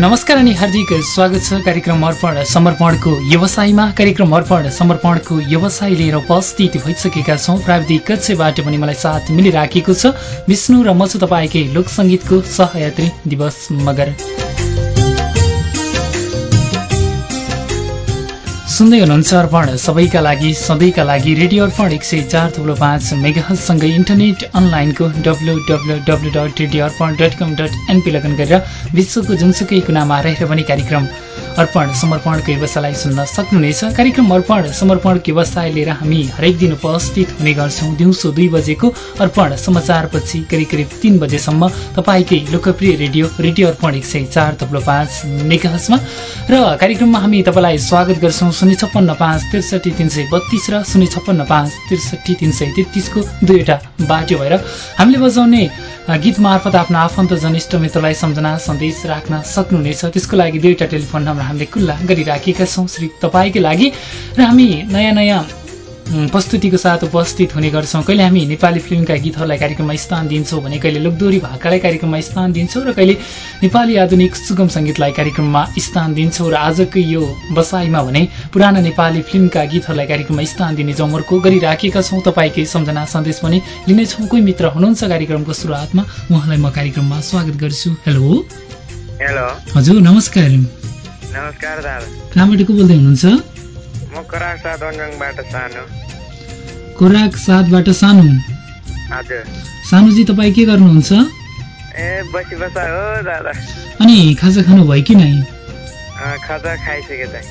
नमस्कार अनि हार्दिक स्वागत छ कार्यक्रम अर्पण समर्पणको व्यवसायमा। कार्यक्रम अर्पण समर्पणको व्यवसाय लिएर उपस्थित भइसकेका छौँ। प्राविधिक कक्षबाट पनि मलाई साथ मिलिराखेको छ। विष्णु र म छु तपाईँकै लोकसङ्गीतको सहयात्री दिवस मगर। सुन्दै हुनुहुन्छ अर्पण। सबैका लागि सधैँका लागि रेडियो अर्पण एक सय चार थुप्रो पाँच मेगासँगै इन्टरनेट अनलाइनको W W W dot radio Arpan dot com dot NP login गरेर विश्वको जुनसुकै कुनामा रहेर पनि कार्यक्रम अर्पण समर्पणको व्यवसायलाई सुन्न सक्नुहुनेछ। कार्यक्रम अर्पण समर्पणको व्यवसाय लिएर हामी हरेक दिन उपस्थित हुने गर्छौँ। दिउँसो दुई बजेको अर्पण समाचारपछि करिब करिब तिन बजेसम्म तपाईँकै लोकप्रिय रेडियो रेडियो अर्पण एक सय चार थप्लो पाँच मेगाहजमा र कार्यक्रममा हामी तपाईँलाई स्वागत गर्छौँ। शून्य छप्पन्न पाँच त्रिसठी तिन सय बत्तिस र शून्य छप्पन्न पाँच त्रिसठी तिन सय तेत्तिसको दुईवटा बाटो भएर हामीले बजाउने गीत मार्फत आफ्नो आफन्त जनिष्ठ मित्रलाई सम्झना सन्देश राख्न सक्नुहुनेछ। त्यसको लागि दुईवटा टेलिफोन नम्बर हामीले खुल्ला गरिराखेका छौँ। श्री तपाईँकै लागि र हामी नयाँ नयाँ प्रस्तुतिको साथ उपस्थित हुने गर्छौँ। कहिले हामी नेपाली फिल्मका गीतहरूलाई कार्यक्रममा स्थान दिन्छौँ भने कहिले लोकदोरी भाकालाई कार्यक्रममा स्थान दिन्छौँ र कहिले नेपाली आधुनिक सुगम सङ्गीतलाई कार्यक्रममा स्थान दिन्छौँ र आजको यो बसाइमा भने पुराना नेपाली फिल्मका गीतहरूलाई कार्यक्रममा स्थान दिने जमर्को गरिराखेका छौँ। तपाईँकै सम्झना सन्देश पनि लिनेछौँ। कोही मित्र हुनुहुन्छ कार्यक्रमको सुरुवातमा? उहाँलाई म कार्यक्रममा स्वागत गर्छु। हेलो। हेलो। हजुर नमस्कार नमस्कार बोल्दै हुनुहुन्छ? म दन्जङबाट सानो। खोराक सातबाट सानो? हजुर। सानुजी तपाईँ के गर्नुहुन्छ? ए बसी बसा हो दादा। अनि खाजा खानु भयो कि नै? खाजा खाइसक्यो त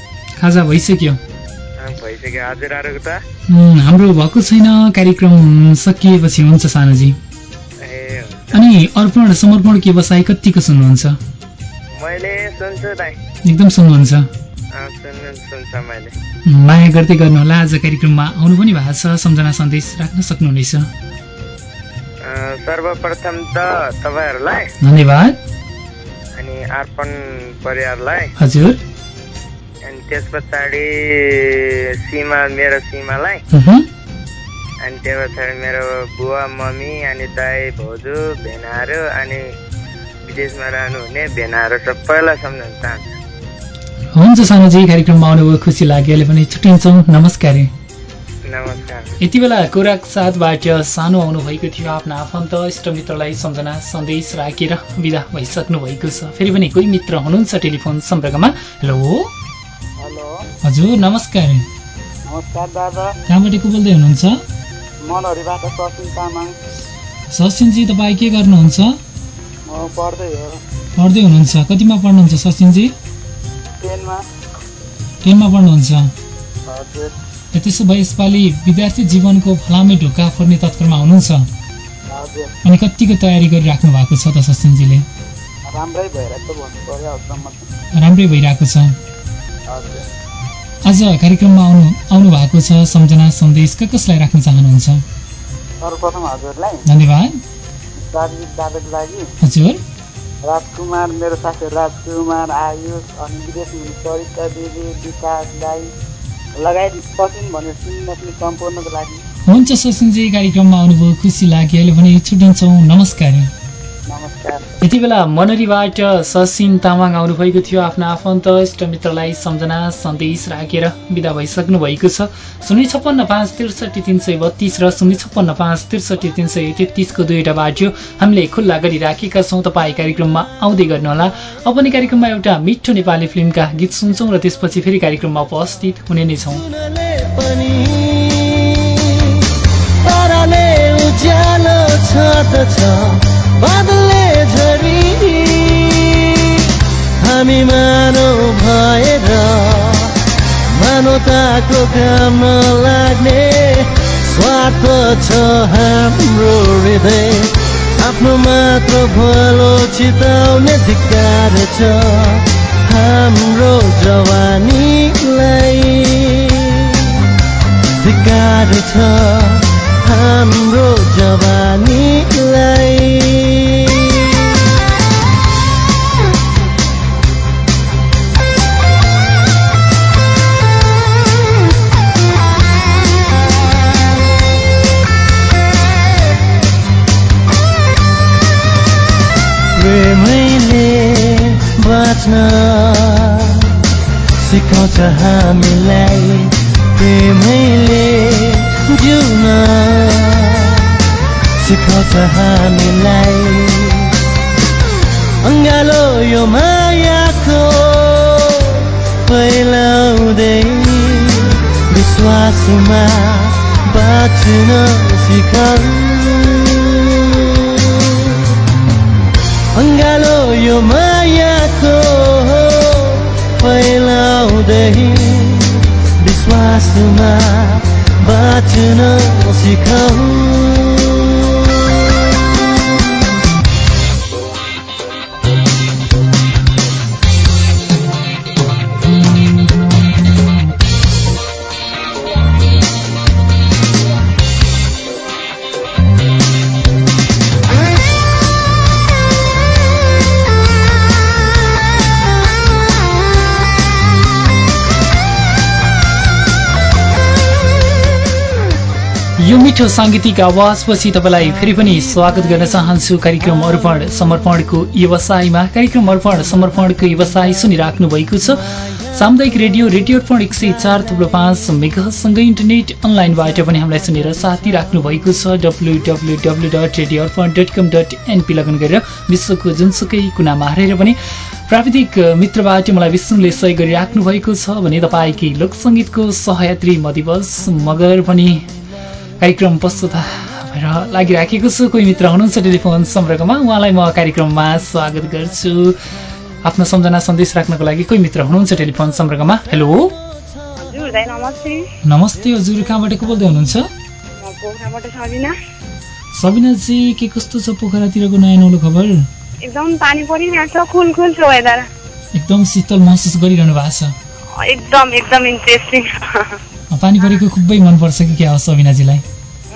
खाजा भइसक्यो। अँ, भइसक्यो। हजुरहरूको त? उम्, हाम्रो भएको छैन कार्यक्रम सकिएपछि हुन्छ सानुजी। अनि अर्पण समर्पण के बसाइ कतिको सुन्नुहुन्छ? मैले सुन्छु दाइ। एकदम सुन्नुहुन्छ। माया गर्दै गर्नुहोला आज कार्यक्रममा आउनु पनि भएको छ। सम्झना सन्देश राख्न सक्नुहुनेछ। सर्वप्रथम त तपाईँहरूलाई धन्यवाद। अनि अर्पण परिवारलाई। हजुर। अनि त्यस पछाडि सीमा मेरो सीमालाई। अनि त्यो पछाडि मेरो बुवा मम्मी अनि दाई भाउजू भेनाहरू अनि विदेशमा रहनुहुने भेनाहरू सबैलाई सम्झाउन चाहन्छु। हुन्छ सानुजी कार्यक्रममा आउनुभयो खुसी लाग्यो अहिले पनि छुट्टिन्छौँ। नमस्कार। नमस्कार। यति बेला कोराक साथबाट सानो आउनुभएको थियो आफ्ना आफन्त इष्टमित्रलाई सम्झना सन्देश राखेर विदा भइसक्नु भएको छ। फेरि पनि कोही मित्र हुनुहुन्छ टेलिफोन सम्पर्कमा? हेलो? हेलो। हजुर नमस्कार। कहाँबाट को बोल्दै हुनुहुन्छ? सचिनजी तपाईँ के गर्नुहुन्छ? पढ्दै हुनुहुन्छ। कतिमा पढ्नुहुन्छ सचिनजी? टेनमा पढ्नुहुन्छ? त्यसो भए यसपालि विद्यार्थी जीवनको फलामे ढोका फोर्ने तत्परमा हुनुहुन्छ? अनि कतिको तयारी गरिराख्नु भएको छ त सचिनजीले राम्रै भइरहेको छ आज कार्यक्रममा आउनु आउनु भएको छ सम्झना सन्देश। क कसलाई राख्न चाहनुहुन्छ? सर्वप्रथम हजुरलाई। धन्यवाद। हजुर। राजकुमार मेरो साथी राजकुमार आयुष अनि विदेशमा हुने सरिता देवी विकास दाई लगायत सचिन भनेर सुन्ने सम्पूर्णको लागि। हुन्छ सचिनजी कार्यक्रममा आउनुभयो खुसी लाग्यो। अहिले भने छुट्टिन्छौँ। नमस्कार। यति बेला मनरीबाट सचिन तामाङ आउनुभएको थियो आफ्ना आफन्त इष्टमित्रलाई सम्झना सन्देश राखेर विदा भइसक्नु भएको छ। शून्य छप्पन्न पाँच त्रिसठी तिन सय बत्तिस र शून्य छप्पन्न पाँच त्रिसठी तिन सय तेत्तिसको दुईवटा बाटो हामीले खुल्ला गरिराखेका छौँ। तपाईँ कार्यक्रममा आउँदै गर्नुहोला। अब पनि कार्यक्रममा एउटा मिठो नेपाली फिल्मका गीत सुन्छौँ र त्यसपछि फेरि कार्यक्रममा उपस्थित हुने नै छौँ। सुनले बादलले झरी। हामी मानव भएर मानवताको काम लाग्ने स्वार्थ छ हाम्रो हृदय। आफ्नो मात्र भलो चिताउने धिक्कार छ हाम्रो जवानीलाई। धिक्कार छ हाम्रो जवानीलाई। बाँच्न सिकाउँछ हामीलाई प्रेमैले जिउन। सिकाउँछ हामीलाई अङ्गालो यो मायाको फैलाउँदै विश्वासमा बाँच्न सिकाउ अङ्गालो यो मायाको फैलाउँदै विश्वासमा बाँच्न सिकाऊ मिठो साङ्गीतिक आवाजपछि तपाईँलाई फेरि पनि स्वागत गर्न चाहन्छु। कार्यक्रम अर्पण समर्पणको व्यवसायमा। कार्यक्रम अर्पण समर्पणको व्यवसाय सुनिराख्नु भएको छ। सामुदायिक रेडियो रेडियो अर्पण एक सय चार थुप्रो पाँच मेगासँगै इन्टरनेट अनलाइनबाट पनि हामीलाई सुनेर साथी राख्नु भएको छ। W W W dot radio Arpan dot com dot NP login गरेर विश्वको जुनसुकै कुनामा हारेर पनि प्राविधिक मित्रबाट मलाई विष्णुले सहयोग गरिराख्नु भएको छ भने तपाईँकै लोकसङ्गीतको सहयात्री मदिवस मगर पनि कार्यक्रम प्रस्तुत भएर लागिराखेको छु। कोही मित्र हुनुहुन्छ टेलिफोन सम्पर्कमा उहाँलाई म कार्यक्रममा स्वागत गर्छु। आफ्नो सम्झना सन्देश राख्नको लागि कोही मित्र हुनुहुन्छ टेलिफोन सम्पर्कमा? हेलो? नमस्ते। नमस्ते हजुर कहाँबाट को बोल्दै हुनुहुन्छ? सबिनाजी के कस्तो छ पोखरातिरको नयाँ नौलो खबर? एकदम पानी परिरहेको छ कुल कुल छ वेदर। एकदम शीतल महसुस गरिरहनु भएको छ। एकदम एकदम इन्ट्रेस्टिङ पानी परेको खुबै मनपर्छ कि क्या हो सबिनाजीलाई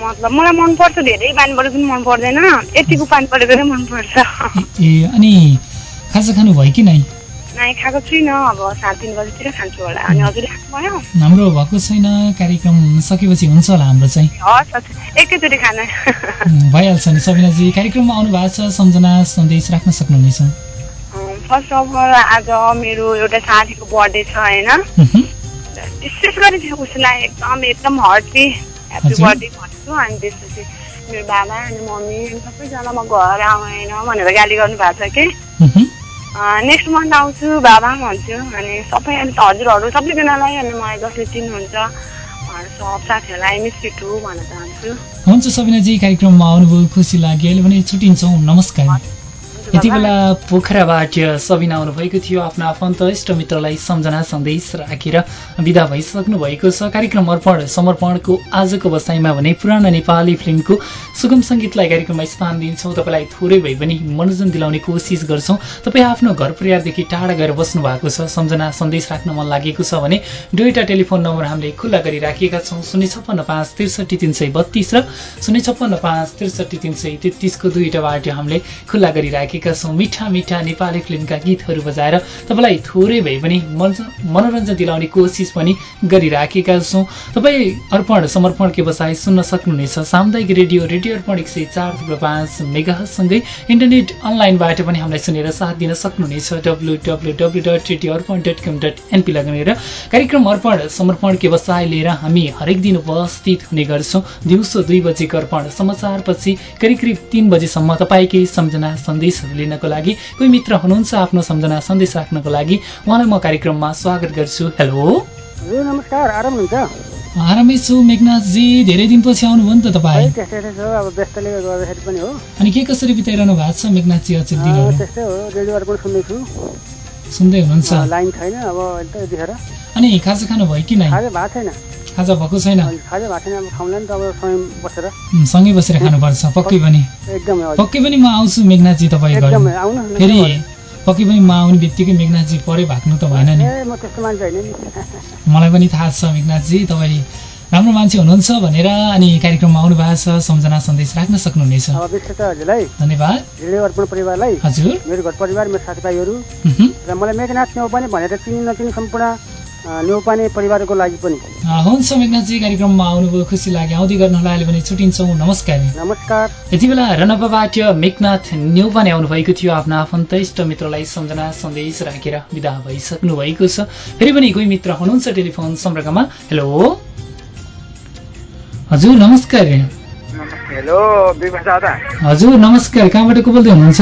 मतलब मलाई मनपर्छ धेरै पानी परेको पनि मन पर्दैन यतिको पानी परेको चाहिँ मनपर्छ। ए अनि खाजा खानु भयो कि नै? नाइ खाएको छुइनँ। अब साढे तिन बजीतिर खान्छु होला। अनि हजुरले खानुभयो हाम्रो भएको छैन। कार्यक्रम सकेपछि हुन्छ होला हाम्रो चाहिँ। एकैचोटि खाना। भइहाल्छ नि सबिनाजी। कार्यक्रममा आउनु भएको छ सम्झना सन्देश राख्न सक्नुहुनेछ। फर्स्ट अफ अल आज मेरो एउटा साथीको बर्थडे छ होइन? विशेष गरी उसलाई एकदम एकदम हर्टी ह्याप्पी। बर्थडे भन्छु। अनि त्यसपछि मेरो बाबा अनि मम्मी अनि सबैजना म घर आएन भनेर गाली गर्नु भएको छ कि। नेक्स्ट मन्थ आउँछु बाबा भन्छु। अनि सबै अनि हजुरहरू सबैजनालाई अनि मलाई जसले चिन्नुहुन्छ। हुन्छ सबिनाजी कार्यक्रममा आउनुभयो खुसी लाग्यो। अहिले भने छुट्टिन्छौँ। नमस्कार। यति। बेला पोखराबाट सबिना आउनुभएको थियो। आफ्नो आफन्त इष्ट मित्रलाई सम्झना सन्देश राखेर विदा भइसक्नु भएको छ। कार्यक्रम अर्पण समर्पणको आजको बसाइमा भने पुरानो नेपाली फिल्मको सुगम सङ्गीतलाई कार्यक्रममा स्थान दिन्छौँ। तपाईँलाई थोरै भए पनि मनोरञ्जन दिलाउने कोसिस गर्छौँ। तपाईँ आफ्नो घर परिवारदेखि टाढा गएर बस्नु भएको छ। सम्झना सन्देश राख्न मन लागेको छ भने दुईवटा टेलिफोन नम्बर हामीले खुल्ला गरिराखेका छौँ। शून्य छप्पन्न पाँच त्रिसठी तिन सय बत्तिस र शून्य छप्पन्न पाँच त्रिसठी तिन सय तेत्तिसको दुईवटा बाटो हामीले खुल्ला गरिराखेका छौँ मिठा मिठा नेपाली फिल्मका गीतहरू बजाएर तपाईँलाई थोरै भए पनि मनोरञ्जन दिलाउने कोसिस पनि गरिराखेका छौँ। तपाईँ अर्पण समर्पण व्यवसाय सुन्न सक्नुहुनेछ। सामुदायिक रेडियो रेडियो अर्पण एक सय चार थुप्रो पाँच मेगासँगै इन्टरनेट अनलाइनबाट पनि हामीलाई सुनेर साथ दिन सक्नुहुनेछ। W W W dot radio Arpan dot com dot NP लगेर कार्यक्रम अर्पण समर्पण व्यवसाय लिएर हामी हरेक दिन उपस्थित हुने गर्छौँ। दिउँसो दुई बजेको अर्पण समाचारपछि करिब करिब तिन बजीसम्म तपाईँकै सम्झना सन्देशहरू लिनको लागि। कोही मित्र हुनुहुन्छ आफ्नो सम्झना सन्देश राख्नको लागि उहाँलाई म कार्यक्रममा स्वागत गर्छु। हेलो। नमस्कार। आराम हुनुहुन्छ आरामै छु मेघनाथजी। धेरै दिनपछि आउनुभयो नि त तपाईँ। अनि के कसरी बिताइरहनु भएको छ मेघनाथजी सुन्दैछु सुन्दै हुनुहुन्छ। लाइन छैन अब यतिखेर। अनि खाजा खानु भयो कि नै खाजा भएको छैन सँगै बसेर। खानुपर्छ। पक्कै पनि। पक्कै पनि म आउँछु मेघनाथजी तपाईँ घर फेरि पक्कै पनि म आउने बित्तिकै मेघनाथजी परे भाग्नु त भएन नि। मलाई पनि थाहा छ मेघनाथजी तपाईँ राम्रो मान्छे हुनुहुन्छ भनेर अनि कार्यक्रममा आउनु भएको छ। सम्झना सन्देश राख्न सक्नुहुनेछ। धन्यवाद। अर्पण परिवारलाई। हजुर। मेरो घर परिवार मेरो साथीभाइहरू। र मलाई मेघनाथ न्यौ पनि भनेर चिनी नचिनी सम्पूर्ण न्यौपाने परिवारको लागि पनि। हुन्छ मेघनाथजी कार्यक्रममा आउनुभयो खुसी लाग्यो। आउँदै गर्नुहोला अहिले भने छुट्टिन्छौँ नमस्कार। नमस्कार। यति बेला रनपाबाट मेघनाथ न्यौपाने आउनुभएको थियो आफ्नो आफन्त इष्ट मित्रलाई सम्झना सन्देश राखेर विदा भइसक्नु भएको छ। फेरि पनि कोही मित्र हुनुहुन्छ टेलिफोन सम्पर्कमा? हेलो? हजुर नमस्कार। हेलो हजुर नमस्कार। कहाँबाट को बोल्दै हुनुहुन्छ?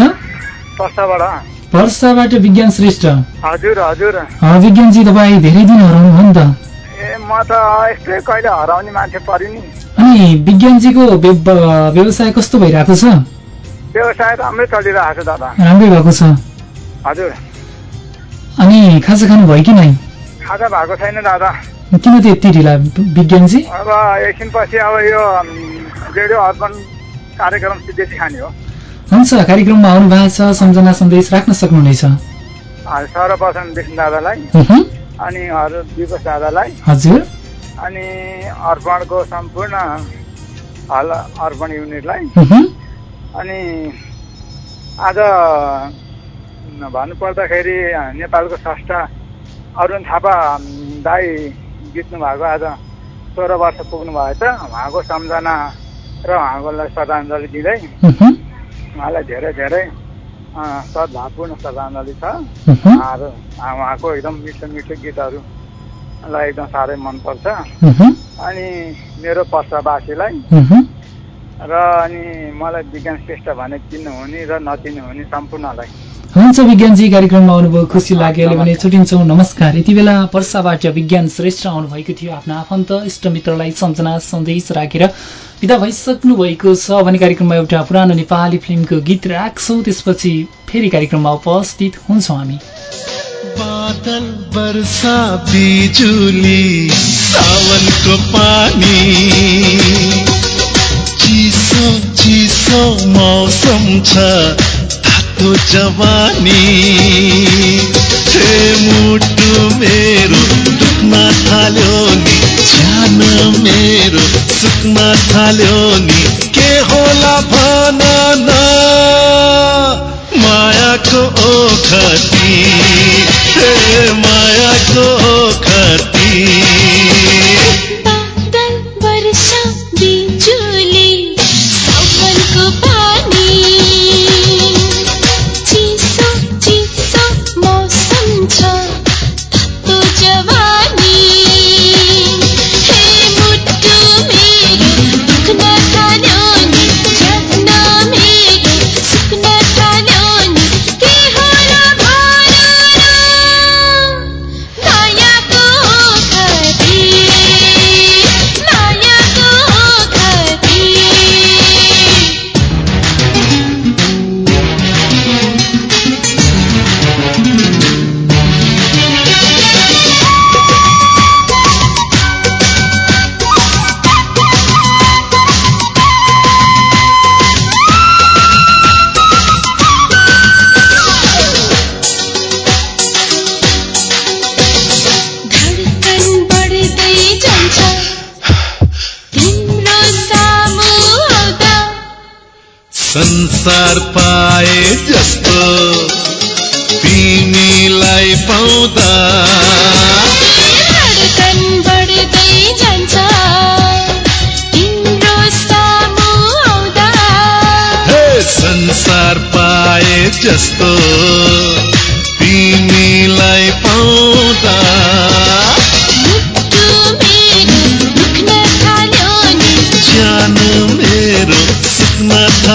पर्साबाट। विज्ञान श्रेष्ठ। हजुर हजुर। विज्ञानजी तपाईँ धेरै दिन हराउनु नि त। ए म त यस्तै कहिले हराउने मान्छे परि नि। अनि विज्ञानजीको व्य- व्यवसाय कस्तो भइरहेको छ? व्यवसाय राम्रै चलिरहेको छ दादा। राम्रै भएको छ। हजुर। अनि खाजा खानु भयो कि नै खाजा भएको छैन दादा। किन त्यति ढिला विज्ञानजी? अब एकछिनपछि अब यो रेडियो अर्पण कार्यक्रम सिधै खाने हो। हुन्छ कार्यक्रममा आउनु भएको छ सम्झना सन्देश राख्न सक्नुहुनेछ। सर्वप्रथम विष्णु दादालाई अनि अरू विकास दादालाई। हजुर। अनि अर्पणको सम्पूर्ण हल अर्पण युनिटलाई। अनि आज भन्नुपर्दाखेरि नेपालको स्रष्टा अरुण थापा दाई बित्नु भएको आज सोह्र वर्ष पुग्नु भएछ उहाँको सम्झना र उहाँकोलाई श्रद्धाञ्जली दिँदै उहाँलाई धेरै धेरै सद्भावपूर्ण श्रद्धाञ्जली छ। उहुँ, उहाँहरू उहाँको एकदम मिठो मिठो गीतहरूलाई एकदम साह्रै मनपर्छ। अनि मेरो पर्सावासीलाई। र अनि मलाई विज्ञान श्रेष्ठ भने चिन्नुहुने र नचिन्नुहुने सम्पूर्णलाई। हुन्छ विज्ञानजी कार्यक्रममा आउनुभयो खुसी लाग्यो। अहिले भने छुट्टिन्छौँ। नमस्कार। यति बेला पर्साबाट विज्ञान श्रेष्ठ आउनुभएको थियो। आफ्नो आफन्त इष्टमित्रलाई सम्झना सन्देश राखेर विदा भइसक्नु भएको छ। भने कार्यक्रममा एउटा पुरानो नेपाली फिल्मको गीत राख्छौँ। त्यसपछि फेरि कार्यक्रममा उपस्थित हुन्छौँ हामी। बादल वर्षा बिजुली सावनको पानी। चिसो मौसम छ तातो जवानी। मुटु मेरो दुख्न थाल्यो नि। ज्यान मेरो सुक्न थाल्यो नि। के होला भन न। मायाको ओखती। मायाको ओखती। संसार पाए जस्तो तिमीलाई पाउँदा। बढ्दै जान्छ। तिम्रो सामु आउँदा। हे संसार पाए जस्तो तिमीलाई पाउँदा।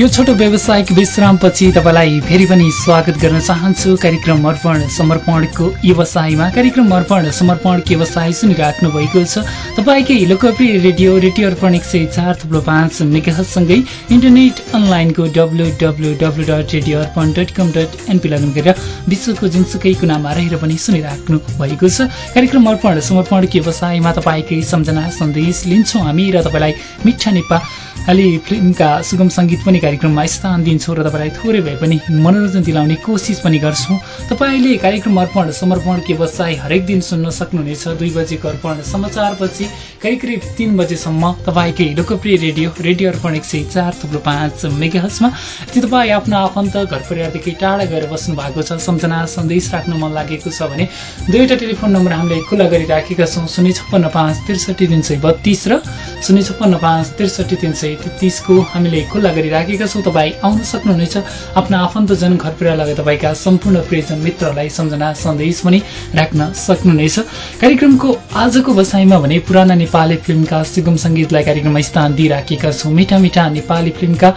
यो छोटो व्यावसायिक विश्रामपछि तपाईँलाई फेरि पनि स्वागत गर्न चाहन्छु। कार्यक्रम अर्पण समर्पणको व्यवसायमा कार्यक्रम अर्पण समर्पणको व्यवसाय सुनिराख्नु भएको छ। तपाईँकै लोकप्रिय रेडियो रेडियो अर्पण एक सय चार थुप्रो पाँच मेगासँगै इन्टरनेट अनलाइनको W W W dot radio Arpan dot com dot NP login गरेर विश्वको जुनसुकै कुनामा रहेर पनि सुनिराख्नु भएको छ। कार्यक्रम अर्पण समर्पणको व्यवसायमा तपाईँकै सम्झना सन्देश लिन्छौँ हामी र तपाईँलाई मिठा नेपाली फिल्मका सुगम सङ्गीत पनि कार्यक्रममा स्थान दिन्छौँ र तपाईँलाई थोरै भए पनि मनोरञ्जन दिलाउने कोसिस पनि गर्छौँ। तपाईँले कार्यक्रम अर्पण समर्पणको व्यवसाय हरेक दिन सुन्न सक्नुहुनेछ। दुई बजेको अर्पण समाचारपछि करिब करिब तिन बजेसम्म तपाईँकै लोकप्रिय रेडियो रेडियो अर्पण एक सय चार थुप्रो पाँच मेगाहजमा यदि तपाईँ आफ्नो आफन्त घर परिवारदेखि टाढा गएर बस्नु भएको छ सम्झना सन्देश राख्न मन लागेको छ भने दुईवटा टेलिफोन नम्बर हामीले खुला गरिराखेका छौँ। शून्य छप्पन्न पाँच त्रिसठी तिन सय बत्तिस र शून्य छप्पन्न पाँच त्रिसठी तिन सय तेत्तिसको हामीले खुल्ला गरिराखेका छौँ। तपाईँ आउन सक्नुहुनेछ आफ्ना आफन्तजन घर परिवारलाई तपाईँका सम्पूर्ण प्रियजन मित्रहरूलाई सम्झना सन्देश पनि राख्न सक्नुहुनेछ। कार्यक्रमको आजको बसाइमा भने पुराना नेपाली फिल्मका सुगम सङ्गीतलाई कार्यक्रममा स्थान दिइराखेका छौँ। मिठा मिठा नेपाली फिल्मका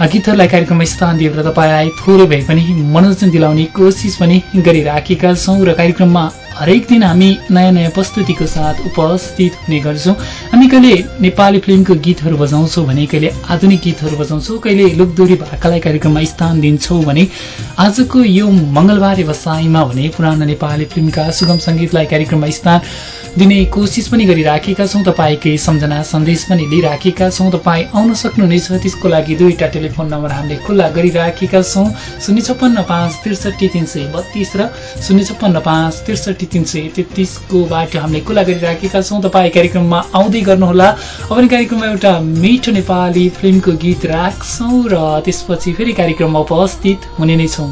गीतहरूलाई कार्यक्रममा स्थान दिएर तपाईँलाई थोरै भए पनि मनोरञ्जन दिलाउने कोसिस पनि गरिराखेका छौँ। र कार्यक्रममा हरेक दिन हामी नयाँ नयाँ प्रस्तुतिको साथ उपस्थित हुने गर्छौँ। हामी कहिले नेपाली फिल्मको गीतहरू बजाउँछौँ भने कहिले आधुनिक गीतहरू बजाउँछौँ कहिले लोकदोरी भाकालाई कार्यक्रममा स्थान दिन्छौँ भने आजको यो मङ्गलबार व्यवसायमा भने पुरानो नेपाली फिल्मका सुगम सङ्गीतलाई कार्यक्रममा स्थान दिने कोसिस पनि गरिराखेका छौँ। तपाईँकै सम्झना सन्देश पनि लिइराखेका छौँ। तपाईँ आउन सक्नुहुनेछ त्यसको लागि दुईवटा टेलिफोन नम्बर हामीले खुल्ला गरिराखेका छौँ। शून्य छप्पन्न पाँच त्रिसठी तिन सय बत्तिस र शून्य छप्पन्न पाँच त्रिसठी तिन सय तेत्तिसको बाटो हामीले खुल्ला गरिराखेका छौँ। तपाईँ कार्यक्रममा आउँदै गर्नुहोला। अब कार्यक्रममा एउटा मिठो नेपाली फिल्मको गीत राख्छौँ र त्यसपछि फेरि कार्यक्रममा उपस्थित हुने नै छौँ।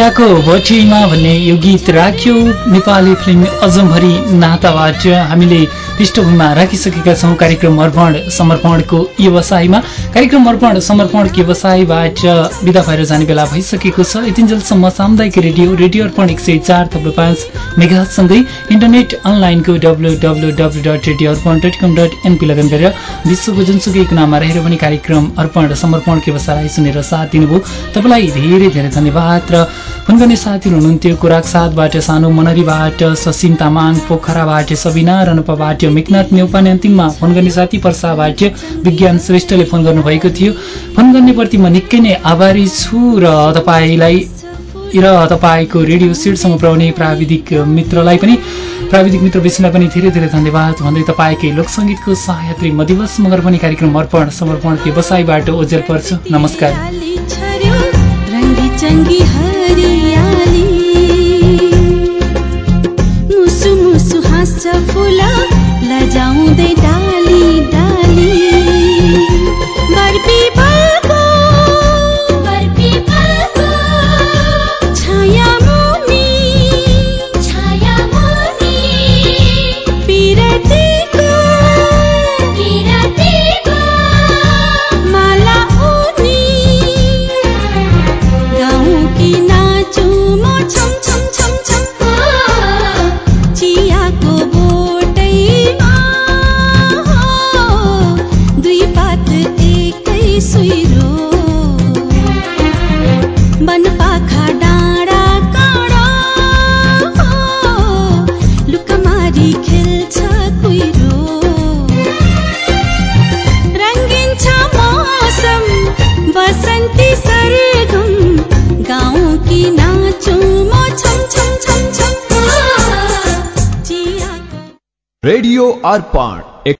चियाको भटिमा भन्ने यो गीत राख्यो। नेपाली फिल्म अजमभरि नाताबाट हामीले पृष्ठभूमिमा राखिसकेका छौँ। कार्यक्रम अर्पण समर्पणको व्यवसायमा। कार्यक्रम अर्पण समर्पणको व्यवसायबाट विदा भएर जाने बेला भइसकेको छ। यतिन्जेलसम्म सामुदायिक रेडियो रेडियो अर्पण एक सय चार थप्लो पाँच मेगासँगै इन्टरनेट अनलाइनको W W W dot radio Arpan dot com dot NP login गरेर विश्वको जुनसुकै कुनामा रहेर पनि कार्यक्रम अर्पण समर्पणको व्यवसायलाई सुनेर साथ दिनुभयो। तपाईँलाई धेरै धेरै धन्यवाद र फोन गर्ने साथीहरू हुनुहुन्थ्यो कुराक साथबाट सानो मनरीबाट ससिन तामाङ पोखराबाट सबिना रनपाबाट मेघनाथ नेउपाने अन्तिममा फोन गर्ने साथी पर्साबाट विज्ञान श्रेष्ठले फोन गर्नुभएको थियो। फोन गर्ने प्रति म निकै नै आभारी छु र तपाईँलाई र तपाईँको रेडियो सिटसँग पुर्याउने प्राविधिक मित्रलाई पनि प्राविधिक मित्र विष्णुलाई पनि धेरै धेरै धन्यवाद। भन्दै तपाईँकै लोकसङ्गीतको सहयात्री म दिवस मगर पनि कार्यक्रम अर्पण समर्पणको बसाइबाट ओजेल पर्छु। नमस्कार। चङ्गी हरियाली। मुसु मुसु हाँस्छ फुल लजाउँदै डाली डाली। बर्पी बर्पो रेडियो अर्पण